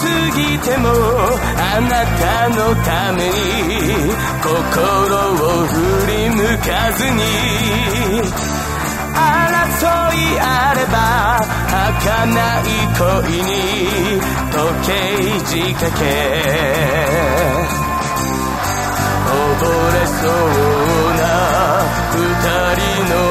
過ぎてもあなたのために心を振り向かずに争いあれば儚い恋に時計仕掛け溺れそうな二人の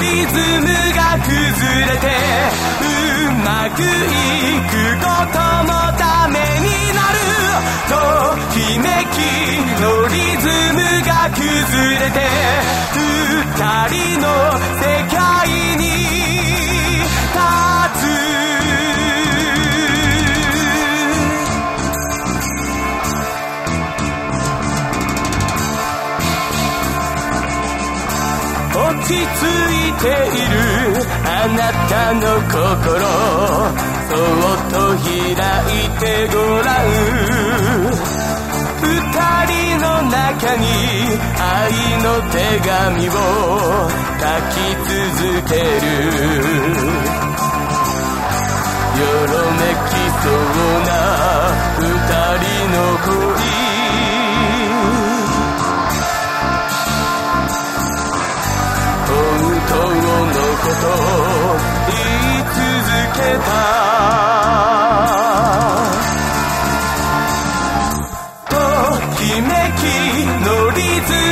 リズムが崩れてうまくいくこともダメになるときめきのリズムが崩れて二人の世界にち着いているあなたの心そっと開いてごらん。二人の中に愛の手紙を書き続ける。よろめきそうな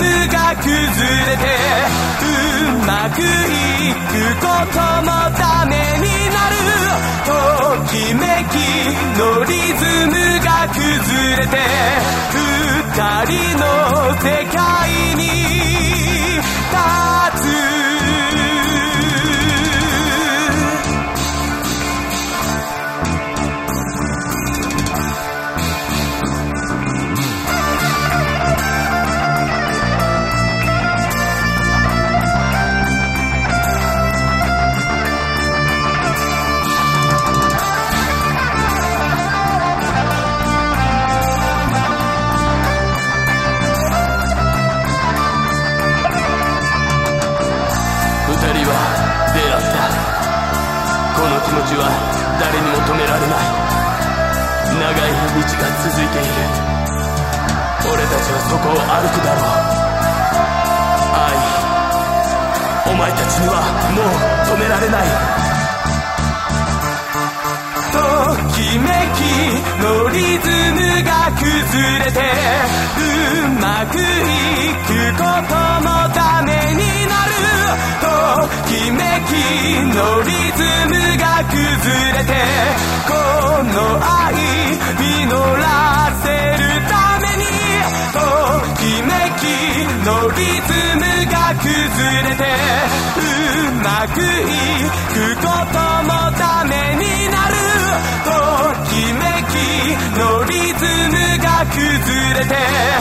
ムが崩れてうまくいくことのためになる。ときめきのリズムが崩れて二人の世界に誰にも止められない長い道が続いている俺たちはそこを歩くだろう愛お前たちにはもう止められないときめきのリズムが崩れてうまくいくこともダメになるときめきのリズムが崩れてこの愛実らせるためにときめきのリズムが崩れてうまくいくこともダメになるときめきのリズムが崩れて